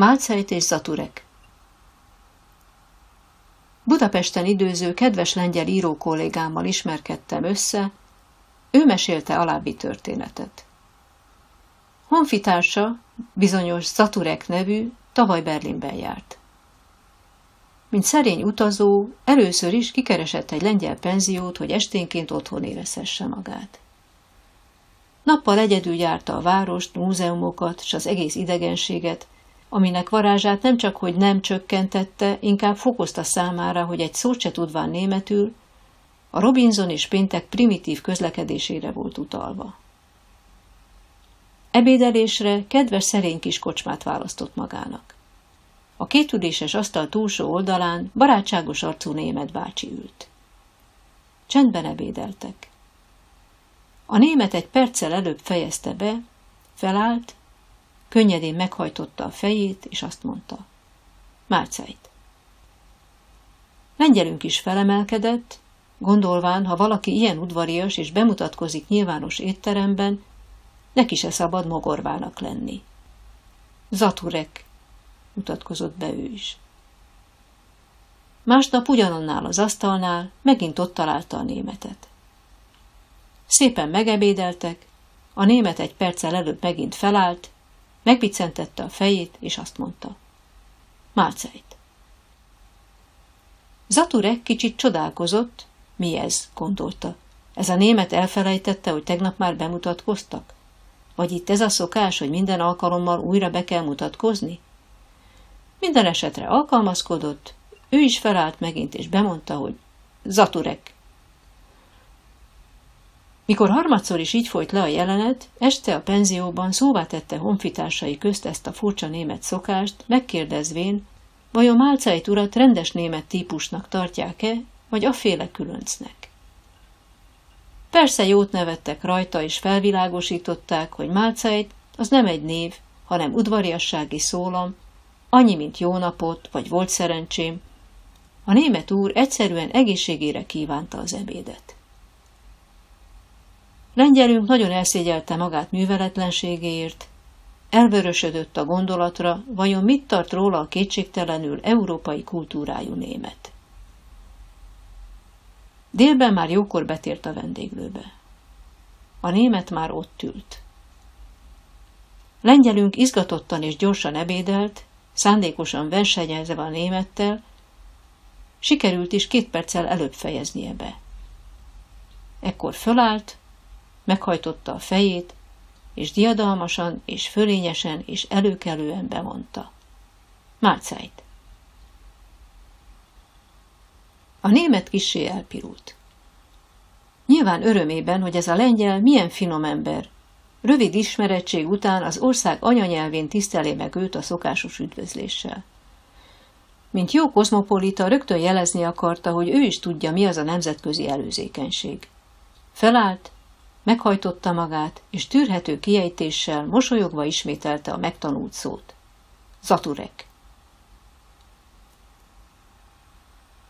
Málcejt és Zaturek Budapesten időző kedves lengyel író kollégámmal ismerkedtem össze, ő mesélte alábbi történetet. Honfitársa, bizonyos Zaturek nevű, tavaly Berlinben járt. Mint szerény utazó, először is kikeresett egy lengyel penziót, hogy esténként otthon érezhesse magát. Nappal egyedül járta a várost, múzeumokat és az egész idegenséget, aminek varázsát nem csak hogy nem csökkentette, inkább fokozta számára, hogy egy szót se tudván németül, a Robinson és péntek primitív közlekedésére volt utalva. Ebédelésre kedves szerény kis kocsmát választott magának. A kétüléses asztal túlsó oldalán barátságos arcú német bácsi ült. Csendben ebédeltek. A német egy perccel előbb fejezte be, felállt, könnyedén meghajtotta a fejét, és azt mondta. Márcájt. Lengyelünk is felemelkedett, gondolván, ha valaki ilyen udvarias és bemutatkozik nyilvános étteremben, neki se szabad mogorvának lenni. Zaturek, mutatkozott be ő is. Másnap ugyanannál az asztalnál megint ott találta a németet. Szépen megebédeltek, a német egy perccel előbb megint felállt, megbicentette a fejét, és azt mondta. Málcejt. Zaturek kicsit csodálkozott, mi ez, gondolta. Ez a német elfelejtette, hogy tegnap már bemutatkoztak? Vagy itt ez a szokás, hogy minden alkalommal újra be kell mutatkozni? Minden esetre alkalmazkodott, ő is felállt megint, és bemondta, hogy Zaturek. Mikor harmadszor is így folyt le a jelenet, este a penzióban szóvá tette honfitársai közt ezt a furcsa német szokást, megkérdezvén, vajon Málcájt urat rendes német típusnak tartják-e, vagy a féle különcnek. Persze jót nevettek rajta, és felvilágosították, hogy Málcájt az nem egy név, hanem udvariassági szólam, annyi, mint jó napot, vagy volt szerencsém. A német úr egyszerűen egészségére kívánta az ebédet. Lengyelünk nagyon elszégyelte magát műveletlenségéért, elvörösödött a gondolatra, vajon mit tart róla a kétségtelenül európai kultúrájú német. Délben már jókor betért a vendéglőbe. A német már ott ült. Lengyelünk izgatottan és gyorsan ebédelt, szándékosan versenyezve a némettel, sikerült is két perccel előbb fejeznie be. Ekkor fölállt, meghajtotta a fejét, és diadalmasan és fölényesen és előkelően bemondta. Márcájt! A német kissé elpirult. Nyilván örömében, hogy ez a lengyel milyen finom ember, Rövid ismerettség után az ország anyanyelvén tisztelé meg őt a szokásos üdvözléssel. Mint jó kozmopolita rögtön jelezni akarta, hogy ő is tudja, mi az a nemzetközi előzékenység. Felállt, meghajtotta magát, és tűrhető kiejtéssel, mosolyogva ismételte a megtanult szót. Zaturek.